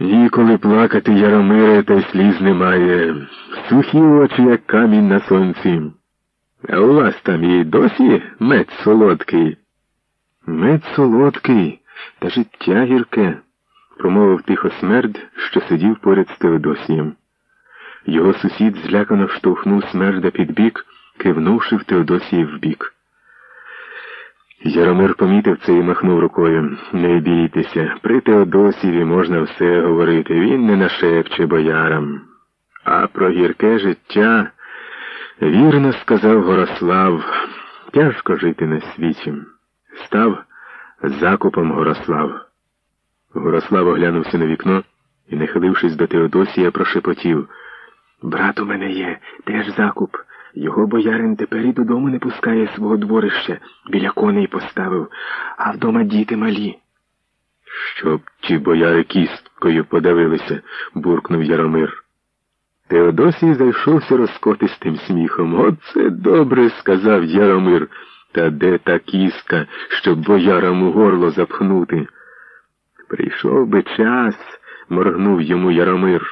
Ніколи плакати Яромире, та сліз немає. Сухі очі, як камінь на сонці. А у вас там і досі мед солодкий. Мед солодкий, та життя гірке, промовив тихо смерд, що сидів поряд з Теодосієм. Його сусід злякано штовхнув смерда під бік, кивнувши в Теодосії вбік. Яромир помітив це і махнув рукою. Не бійтеся, при Теодосіві можна все говорити. Він не нашепче боярам. А про гірке життя, вірно сказав Горослав, тяжко жити на світі. Став закупом Горослав. Горослав оглянувся на вікно і, нахилившись до Теодосія, прошепотів. Брат у мене є, теж закуп. Його боярин тепер і додому не пускає свого дворища, біля коней поставив, а вдома діти малі. Щоб ті бояри кісткою подавилися, буркнув Яромир. Теодосій зайшовся розкотистим сміхом. Оце добре, сказав Яромир. Та де та кістка, щоб боярам у горло запхнути? Прийшов би час, моргнув йому Яромир,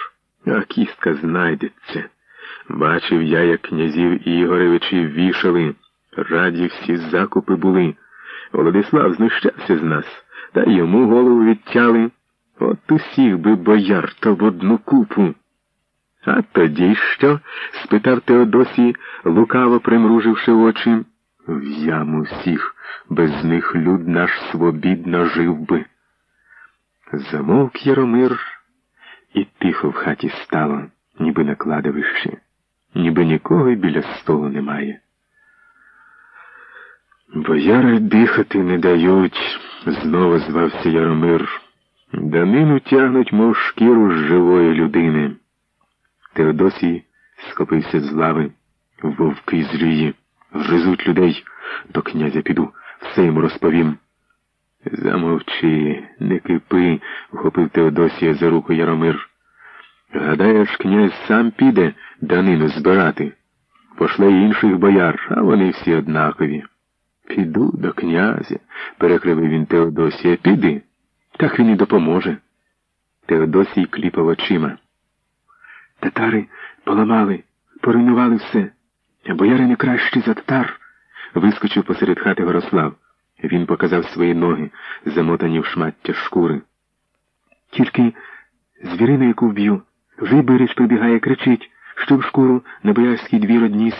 а кістка знайдеться. Бачив я, як князів Ігоревичів вішали, раді всі закупи були. Володислав знущався з нас, та йому голову відтяли. От усіх би бояр то в одну купу. А тоді що? спитав Теодосій, лукаво примруживши очі. В яму всіх, без них люд наш свобідно жив би. Замовк Яромир, і тихо в хаті стало, ніби на кладовищі ніби нікого біля столу немає. Бояри дихати не дають, знову звався Яромир. Данину тягнуть, мов шкіру з живої людини. Теодосій схопився з лави, вовки з рії. Гризуть людей, до князя піду, все йому розповім. Замовчи, не кипи, вхопив Теодосія за руку Яромир. Гадаєш, князь сам піде данину збирати. Пошле інших бояр, а вони всі однакові. Піду до князя, перекривив він Теодосія. Піди, так він і допоможе. Теодосій кліпав очима. Татари поламали, поруйнували все, бояри не кращі за татар. Вискочив посеред хати Горослав. Він показав свої ноги, замотані в шмаття шкури. Тільки звірину, яку вб'ю. Вибереш прибігає, кричить, щоб шкуру на боярський двір одніс.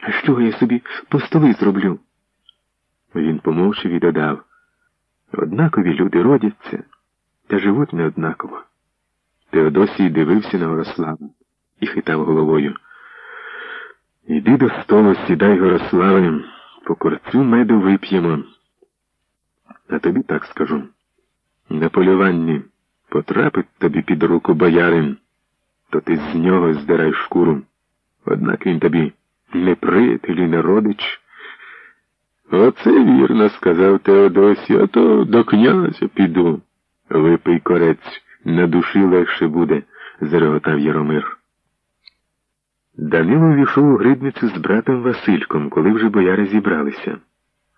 А що я собі по столи зроблю? Він помовчив і додав. Однакові люди родяться та живуть неоднаково. Теодосій дивився на Горослава і хитав головою. Іди до столу, сідай, Горославе, по корцю меду вип'ємо. А тобі так скажу. На полюванні потрапить тобі під руку боярин то ти з нього здирай шкуру. Однак він тобі не приятель і не родич. Оце вірно, сказав Теодосій, а то до князя піду. Випий корець, на душі легше буде, зареготав Яромир. Данило війшов у гридницю з братом Васильком, коли вже бояри зібралися.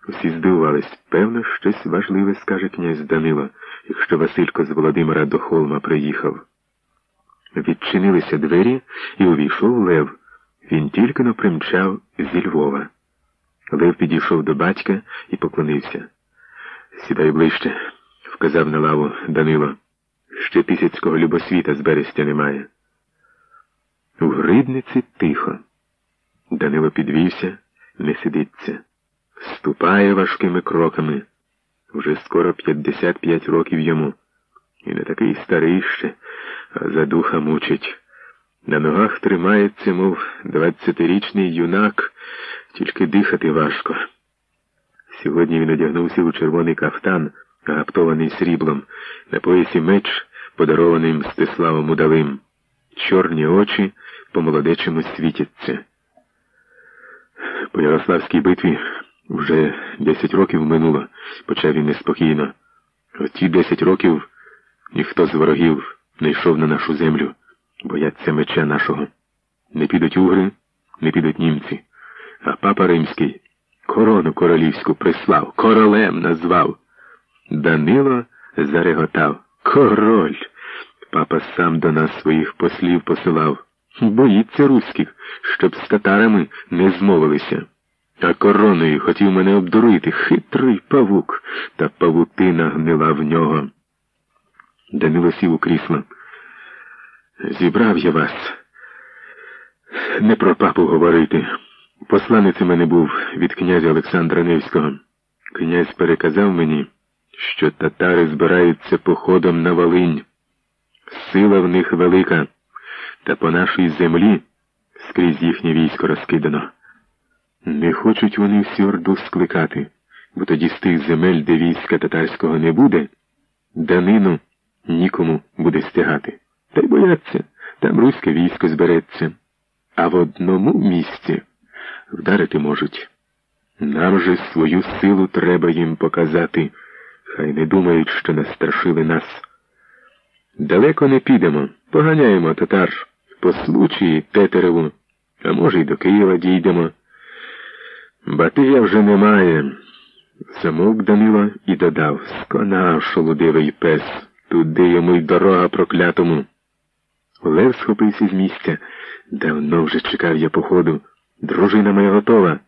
Усі здивувались, певно, щось важливе скаже князь Данило, якщо Василько з Володимира до холма приїхав. Відчинилися двері і увійшов Лев. Він тільки но примчав зі Львова. Лев підійшов до батька і поклонився. Сідай ближче, вказав на лаву Данило. Ще тисяцького любосвіта з берестя немає. У гридниці тихо. Данило підвівся, не сидиться. Ступає важкими кроками. Вже скоро 55 років йому. І не такий старий ще а за духа мучить. На ногах тримається, мов двадцятирічний юнак, тільки дихати важко. Сьогодні він одягнувся у червоний кафтан, гаптований сріблом, на поясі меч, подарований Мстиславом Удалим. Чорні очі по молодечому світяться. По Ярославській битві вже десять років минуло, почав він неспокійно. Оті десять років ніхто з ворогів не йшов на нашу землю, бояться меча нашого. Не підуть угри, не підуть німці. А папа римський корону королівську прислав, королем назвав. Данило зареготав. Король. Папа сам до нас своїх послів посилав. Боїться руських, щоб з татарами не змовилися. А короною хотів мене обдурити хитрий павук, та павутина гнила в нього. Данило сів у крісло. Зібрав я вас. Не про папу говорити. Посланець у мене був від князя Олександра Невського. Князь переказав мені, що татари збираються походом на Волинь. Сила в них велика, та по нашій землі скрізь їхнє військо розкидано. Не хочуть вони всю орду скликати, бо тоді з тих земель, де війська татарського не буде, данину нікому буде стягати. Та й бояться, там руське військо збереться, а в одному місці вдарити можуть. Нам же свою силу треба їм показати, хай не думають, що настрашили нас. Далеко не підемо, поганяємо татар по случаї Тетереву, а може, й до Києва дійдемо. Батия вже немає. Замовк Данило і додав сконав шолудивий пес, туди йому й дорога проклятому. Лев схопився з місця. Давно вже чекав я походу. Дружина моя готова.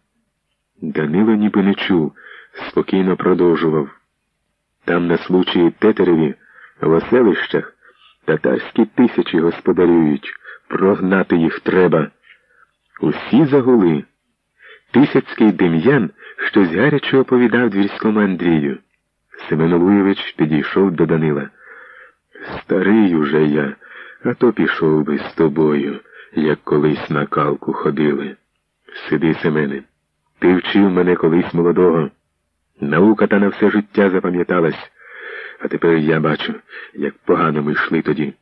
Данило ніби не чув, спокійно продовжував. Там, на случаї Тетереві, в оселищах, татарські тисячі господарюють, прогнати їх треба. Усі загули. Тисяцький Дем'ян щось гаряче оповідав двірському Андрію. Семен Луєвич підійшов до Данила. Старий уже я, а то пішов би з тобою, як колись на калку ходили. Сиди, Семене, ти вчив мене колись молодого. Наука та на все життя запам'яталась, а тепер я бачу, як погано ми йшли тоді.